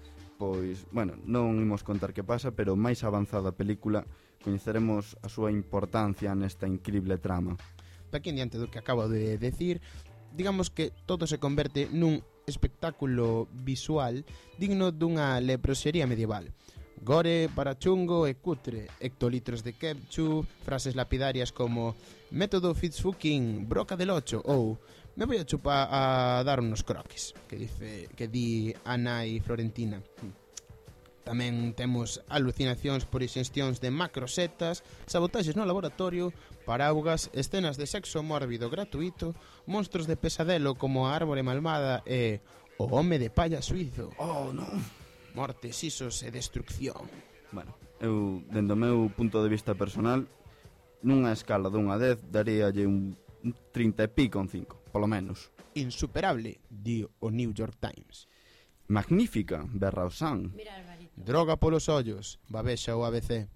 Pois, bueno, non imos contar que pasa, pero máis avanzada a película coñeceremos a súa importancia nesta increíble trama. Aquí en diante do que acabo de decir, digamos que todo se converte nun espectáculo visual digno dunha leprosería medieval. Gore para chungo e cutre, hectolitros de ketchup, frases lapidarias como Método Fitzfucking, Broca del 8 ou Me voy a chupar a dar unos croques, que dice que di Ana y Florentina. Tamén temos alucinacións por exencións de macrosetas, sabotaxes no laboratorio, paraugas, escenas de sexo mórbido gratuito, monstros de pesadelo como a árbore malmada e o home de palla suizo. Oh, non. Mortes, isos e destrucción. Bueno, eu, dendo o meu punto de vista personal, nunha escala dunha 10, daríalle un 30 e pico un 5, polo menos. Insuperable, di o New York Times. Magnífica, Berrausán. Droga polos ollos, babexa o ABC.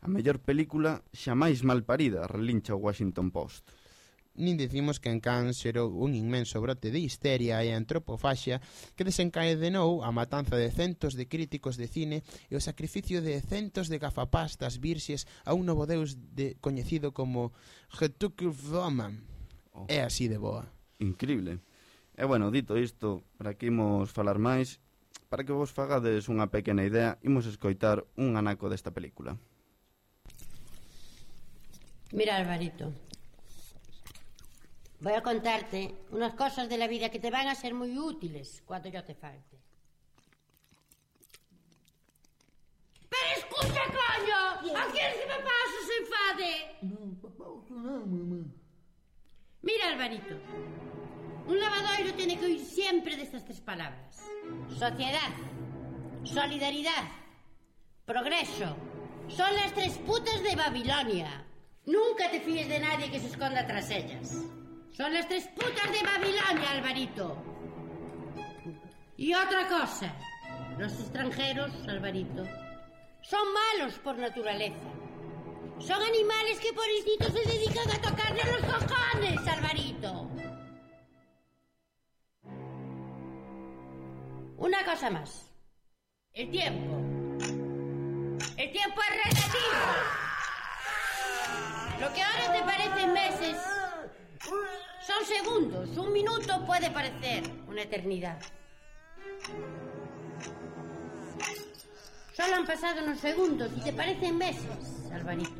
A mellor película xa máis malparida, relincha o Washington Post. Nin dicimos que en Cannes xerou un inmenso brote de histeria e antropofaxia que desencadenou a matanza de centos de críticos de cine e o sacrificio de centos de gafapastas virxes a un novo deus de, coñecido como Getukulvoman. Oh. É así de boa. Increíble. E bueno, dito isto, para que imos falar máis Para que vos fagades unha pequena idea Imos escoitar un anaco desta película Mira, Alvarito. Voy a contarte unas cosas de la vida que te van a ser muy útiles cuando yo te falte. ¡Pero escucha, coño! ¿A quién se me pasa se enfade? Mira, Alvarito. Un lavadoiro tiene que oír siempre de estas tres palabras. Sociedad, solidaridad, progreso. Son las tres putas de Babilonia. Nunca te fíes de nadie que se esconda tras ellas. Son las tres putas de Babilonia, Alvarito. Y otra cosa, los extranjeros, Alvarito, son malos por naturaleza. Son animales que por instinto se dedican a tocarle los cojones, Alvarito. Una cosa más. El tiempo. El tiempo es relativo. Lo que ahora te parecen meses son segundos. Un minuto puede parecer una eternidad. Solo han pasado unos segundos y te parecen meses, Alvarito.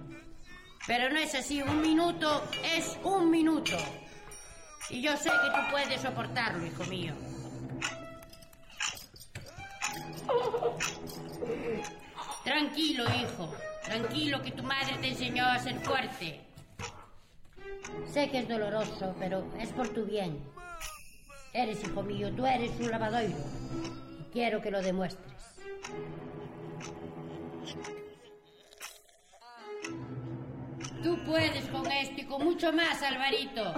Pero no es así. Un minuto es un minuto. Y yo sé que tú puedes soportarlo, hijo mío. Tranquilo, hijo. Tranquilo, que tu madre te enseñó a ser fuerte. Sé que es doloroso, pero es por tu bien. Eres, hijo mío, tú eres un lavadoiro. Y quiero que lo demuestres. Tú puedes con esto y con mucho más, Alvarito.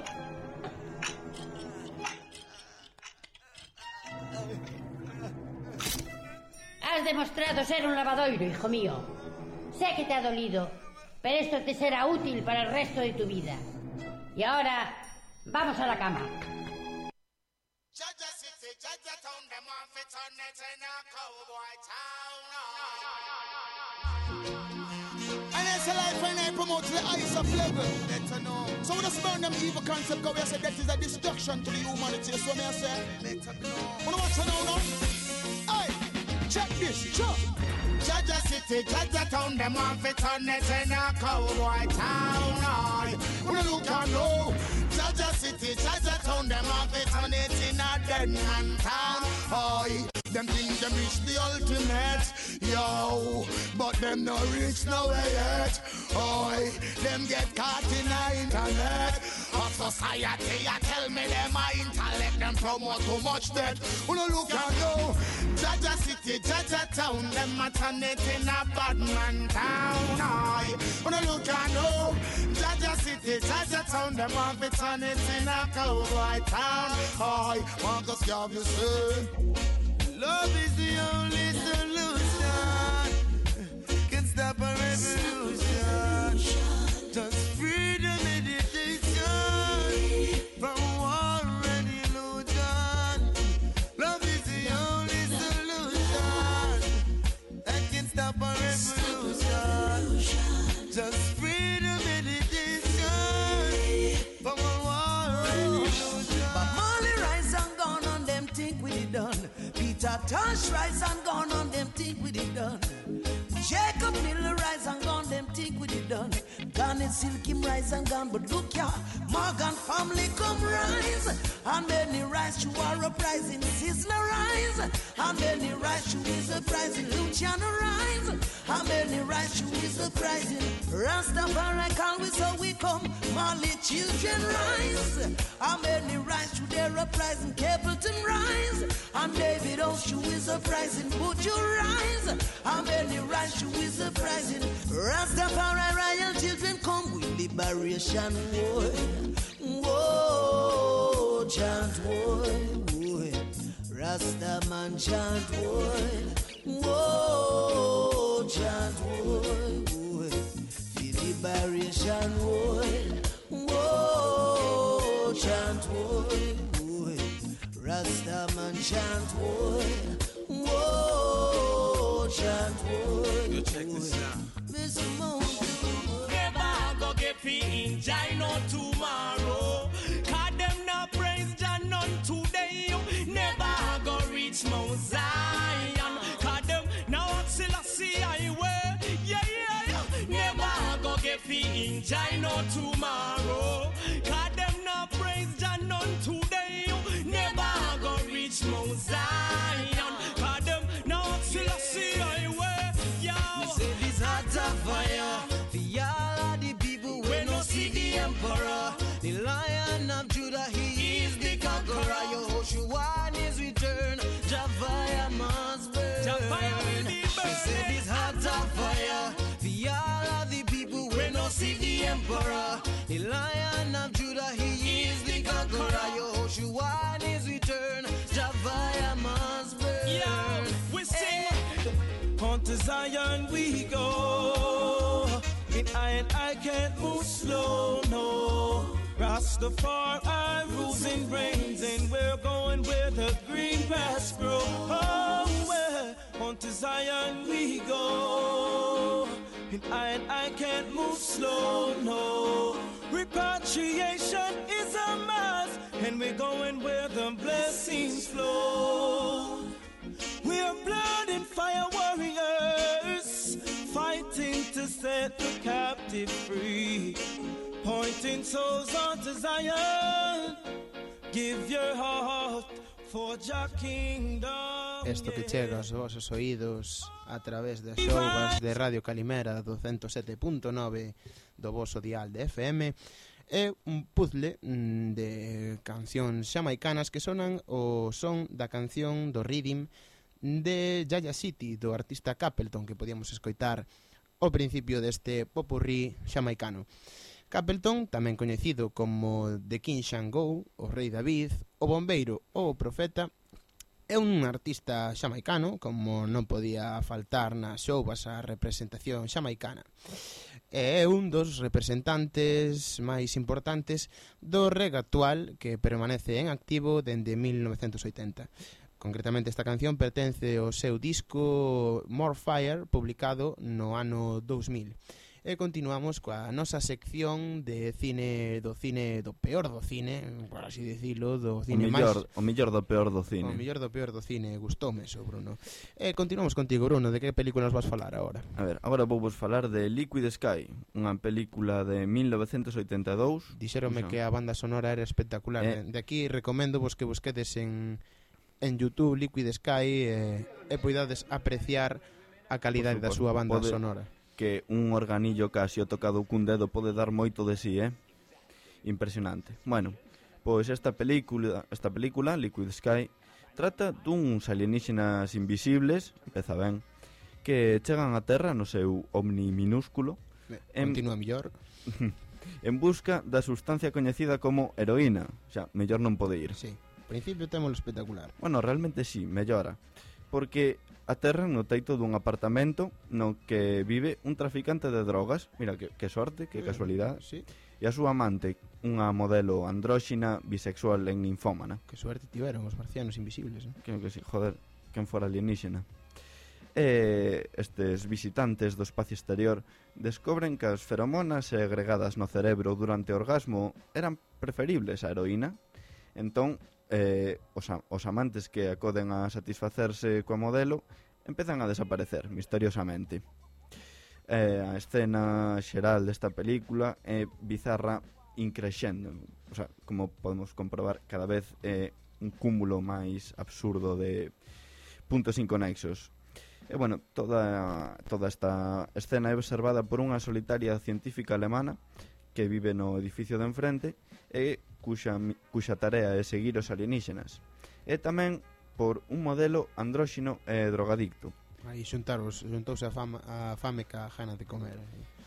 Has demostrado ser un lavadoiro, hijo mío. Sé que te ha dolido, pero esto te será útil para el resto de tu vida. Y ahora, vamos a la cama. And it's a life when I promote to the highest of level. Better know. So we just burn them evil concept because we say that is a destruction to the humanity. So me I say, better know. Wanna watch now, now? Hey, check this, check. Jaja City, Jaja Town, them want fi turn it in a cowboy town. Aye, when look and know, Jaja City, Jaja Town, them want fi turn it in a den and town. Aye, them think them reach the ultimate, yo, but them no reach nowhere yet. Aye, them get caught in the internet. Of society, I tell me them a intellect, them promote too much debt. When you look and know, Jaja City, Jaja Town, them it in a bad man town. Aye, when you look and know, Jaja City, Jaja Town, them want to turn it in a cowboy town. Aye, Marcus Garvey say, Love is the only solution. Can stop a revolution. Tosh rise and gone on them think we it done. Jacob Miller rise and gone them think we it done. Garnet Silkim rise and gone, but look ya, Morgan family come rise. And many rise to our uprising, Sizzler rise. And many rise to his uprising, Luciano rise. And many rise to his uprising, Rastafari we so we come. Molly children rise. And many rise to their uprising, Capleton rise. And David Oshu is uprising, would you rise? And many rise to his uprising, Rastafari royal children come liberation, boy. Whoa, chant, boy, boy. Rastaman chant, boy. Whoa, chant, boy, boy. The liberation, boy. Whoa, chant, boy, boy. Rastaman chant, boy. Whoa, chant, boy. Yo, check this out. Miss Moon. Fi enjoy no tomorrow. Cause them not praise Jah none today. Never go reach Mount Zion. Cause them now Selassie highway. Yeah, yeah, yeah. Never go get fi enjoy no tomorrow. See the emperor, the lion of Judah, he is the conqueror. Yehoshua on his return, Javiah must burn. Yeah, we sing. Hey. On Zion we go. In I and I can't move slow, no. Rastafari rules and reigns, and we're going where the green grass grows. Oh, where on Zion we go. And I and I can't move slow, no. Repatriation is a must, and we're going where the blessings flow. We're blood and fire warriors, fighting to set the captive free. Pointing souls onto Zion, give your heart for your kingdom. Esto que chega aos vosos oídos a través das xovas de Radio Calimera do 107.9 do vosso dial de FM é un puzzle mm, de cancións xamaicanas que sonan o son da canción do Rhythm de Jaya City do artista Capleton que podíamos escoitar ao principio deste popurrí xamaicano. Capleton, tamén coñecido como The King Shango, o Rei David, o Bombeiro ou o Profeta, É un artista xamaicano, como non podía faltar nas xovas a representación xamaicana. E é un dos representantes máis importantes do reggae actual que permanece en activo dende 1980. Concretamente esta canción pertence ao seu disco More Fire publicado no ano 2000 E continuamos coa nosa sección de cine do cine do peor do cine, por así dicilo, do cine millor, máis... O millor do peor do cine. O mellor do peor do cine, gustoume eso, Bruno. E continuamos contigo, Bruno, de que película nos vas falar agora? A ver, agora vou vos falar de Liquid Sky, unha película de 1982. Dixéronme que a banda sonora era espectacular. Eh... eh. De aquí recomendo vos que busquedes en en YouTube Liquid Sky eh, e poidades apreciar a calidade da súa banda Pode, sonora que un organillo casi o tocado cun dedo pode dar moito de si, sí, eh? Impresionante. Bueno, pois esta película, esta película Liquid Sky, trata duns alienígenas invisibles, empeza ben, que chegan á Terra no seu omni minúsculo. Eh, en... Continúa mellor. *laughs* en busca da sustancia coñecida como heroína. Xa, mellor non pode ir. Sí. principio temos espectacular. Bueno, realmente sí, mellora. Porque aterran no teito dun apartamento no que vive un traficante de drogas. Mira, que, que sorte, que mm, casualidade. Sí. E a súa amante, unha modelo andróxina, bisexual e ninfómana. Que suerte tiveron os marcianos invisibles, eh? Creo que sí, joder, quen fora alienígena. E estes visitantes do espacio exterior descobren que as feromonas agregadas no cerebro durante o orgasmo eran preferibles á heroína, entón eh, os, a, os amantes que acoden a satisfacerse coa modelo empezan a desaparecer misteriosamente. Eh, a escena xeral desta película é bizarra increxendo, o sea, como podemos comprobar cada vez é eh, un cúmulo máis absurdo de puntos inconexos. E bueno, toda, toda esta escena é observada por unha solitaria científica alemana que vive no edificio de enfrente e cuxa, cuxa tarea é seguir os alienígenas, e tamén por un modelo andróxino e eh, drogadicto. Aí xuntaros, xuntouse a, fama, a fame ca gana de comer.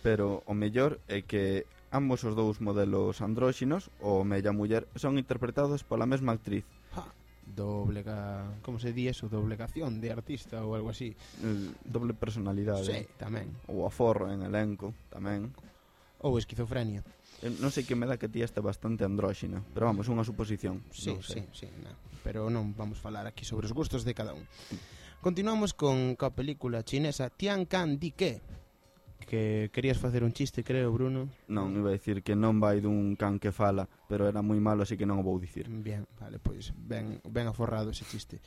Pero o mellor é que ambos os dous modelos andróxinos, o mella muller, son interpretados pola mesma actriz. Ha, doblega, como se di eso, doblegación de artista ou algo así. Doble personalidade. Sí, tamén. Ou aforro en elenco, tamén. Ou esquizofrenia. Eh, non sei que me dá que ti está bastante andróxina Pero vamos, unha suposición Sí, non sei. sí, sí no. Pero non vamos falar aquí sobre os gustos de cada un. Continuamos con coa película chinesa Tian Can Di Que. Que querías facer un chiste, creo, Bruno. Non, iba a dicir que non vai dun can que fala Pero era moi malo, así que non o vou dicir. Bien, vale, pois ben, ben aforrado ese chiste.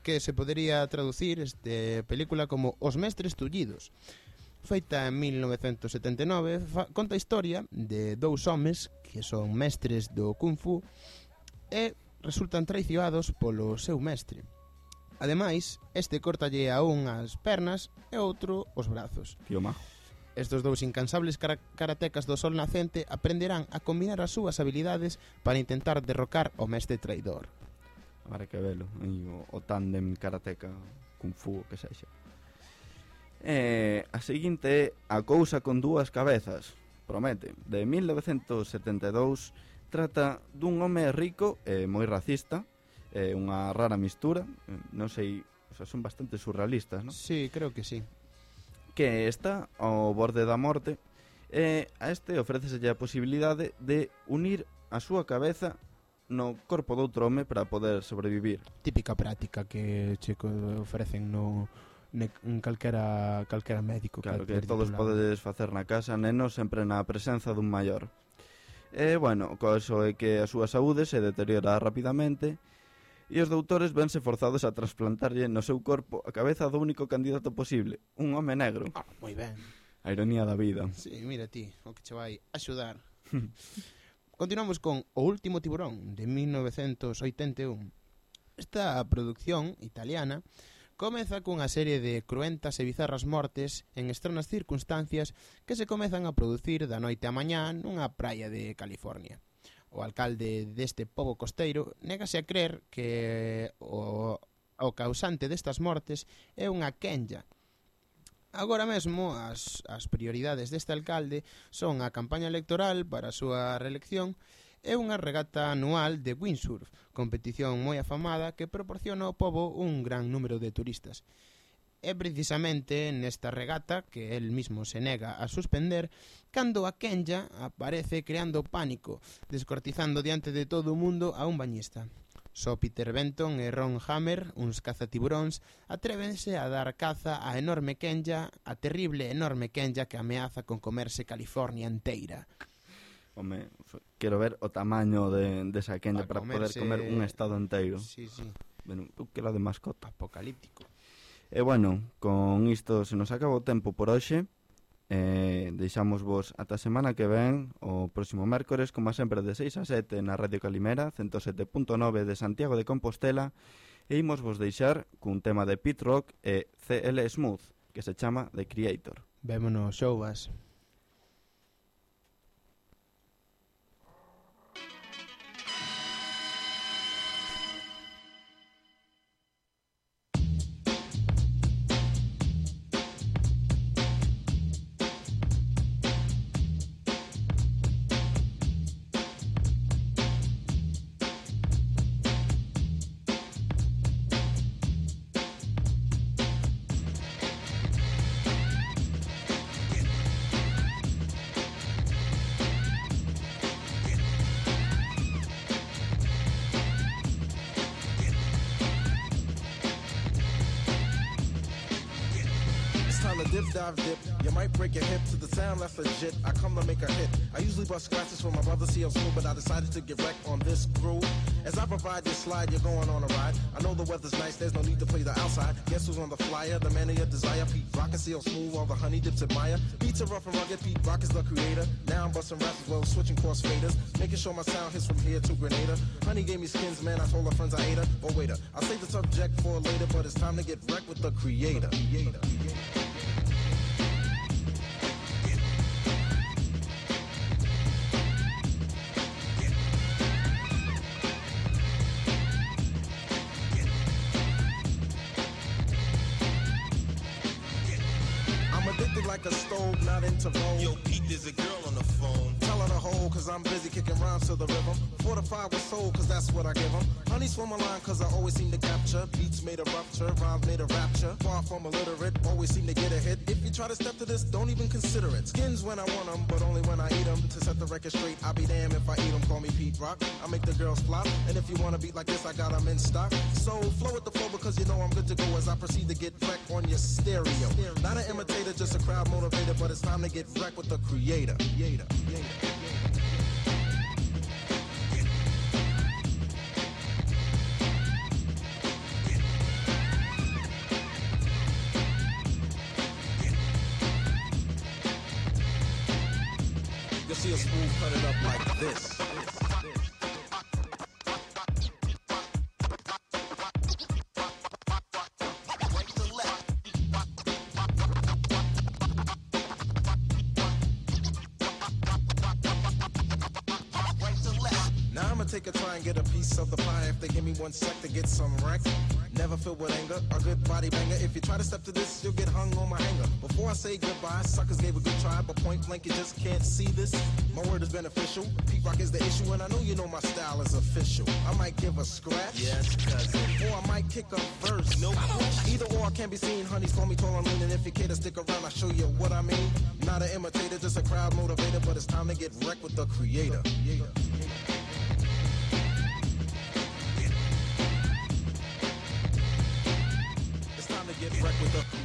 Que se podería traducir este película como Os Mestres Tullidos feita en 1979, fa, conta a historia de dous homes que son mestres do Kung Fu e resultan traicionados polo seu mestre. Ademais, este cortalle a un as pernas e outro os brazos. Tío majo. Estos dous incansables kara karatecas do sol nacente aprenderán a combinar as súas habilidades para intentar derrocar o mestre traidor. Ahora que velo, o, o tándem karateca kung fu que sexa. Eh, a seguinte é A cousa con dúas cabezas, promete, de 1972, trata dun home rico e moi racista, é unha rara mistura, non sei, o sea, son bastante surrealistas, non? Sí, creo que sí. Que está ao borde da morte e a este ofréceselle a posibilidade de unir a súa cabeza no corpo doutro home para poder sobrevivir. Típica práctica que che ofrecen no ne, en calquera, calquera médico. Claro, calquera que todos podedes facer na casa, neno, sempre na presenza dun maior. E, bueno, coso é que a súa saúde se deteriora rapidamente e os doutores vense forzados a trasplantarlle no seu corpo a cabeza do único candidato posible, un home negro. Ah, moi ben. A ironía da vida. Sí, mira ti, o que che vai axudar. *laughs* Continuamos con O último tiburón de 1981. Esta producción italiana Comeza cunha serie de cruentas e bizarras mortes en extranas circunstancias que se comezan a producir da noite á mañá nunha praia de California. O alcalde deste pobo costeiro négase a crer que o, o causante destas mortes é unha quenya. Agora mesmo as, as prioridades deste alcalde son a campaña electoral para a súa reelección e é unha regata anual de windsurf, competición moi afamada que proporciona ao pobo un gran número de turistas. É precisamente nesta regata que el mismo se nega a suspender cando a Kenya aparece creando pánico, descortizando diante de todo o mundo a un bañista. Só Peter Benton e Ron Hammer, uns cazatiburóns, atrévense a dar caza á enorme Kenya, a terrible enorme Kenya que ameaza con comerse California enteira. Home, quero ver o tamaño de, desa de quenda para, comerse... poder comer un estado enteiro. Sí, sí. Ben, eu quero de mascota. Apocalíptico. E bueno, con isto se nos acaba o tempo por hoxe. Eh, deixamos vos ata a semana que ven o próximo mércores, como sempre de 6 a 7 na Radio Calimera 107.9 de Santiago de Compostela e imos vos deixar cun tema de Pit Rock e CL Smooth que se chama The Creator Vémonos, xouvas dip, dive, dip. You might break your hip to the sound that's legit. I come to make a hit. I usually bust scratches for my brother CL Smooth, but I decided to get wrecked on this groove. As I provide your slide, you're going on a ride. I know the weather's nice, there's no need to play the outside. Guess who's on the flyer? The man of your desire, Pete Rock and CL Smooth, all the honey dips admire. Beats are rough and rugged, Pete Rock is the creator. Now I'm busting raps as well, switching cross faders. Making sure my sound hits from here to Grenada. Honey gave me skins, man, I told her friends I ate her. Oh, but wait, I'll save the subject for later, but it's time to get wrecked with the creator. creator. Always seem to capture. Beats made a rupture, rhymes made a rapture. Far from illiterate, always seem to get a hit. If you try to step to this, don't even consider it. Skins when I want 'em, but only when I eat 'em. To set the record straight, I'll be damned if I eat 'em. Call me Pete Rock. I make the girls flop. And if you wanna beat like this, I got 'em in stock. So flow with the flow because you know I'm good to go as I proceed to get wrecked on your stereo. Not an imitator, just a crowd motivator, but it's time to get wrecked with the creator. creator. creator. Filled with anger, a good body banger. If you try to step to this, you'll get hung on my hanger. Before I say goodbye, suckers gave a good try, but point blank you just can't see this. My word is beneficial. Pete Rock is the issue, and I know you know my style is official. I might give a scratch, yes, cousin, or I might kick a verse. No, question. either or I can't be seen. Honeys call me tall and lean, and if you care to stick around, I'll show you what I mean. Not an imitator, just a crowd motivator, but it's time to get wrecked with the creator. It's with a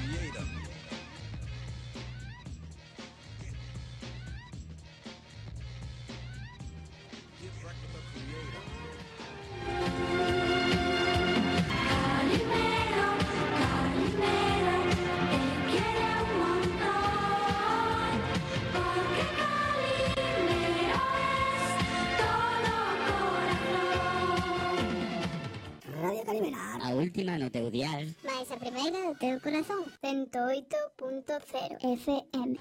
108.0 FM